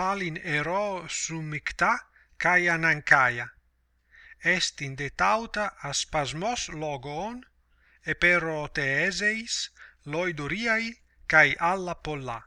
palin ero sumicta kai anankaia estin de tauta aspasmos spasmos logon e peroteeseis loidoriai kai alla polla.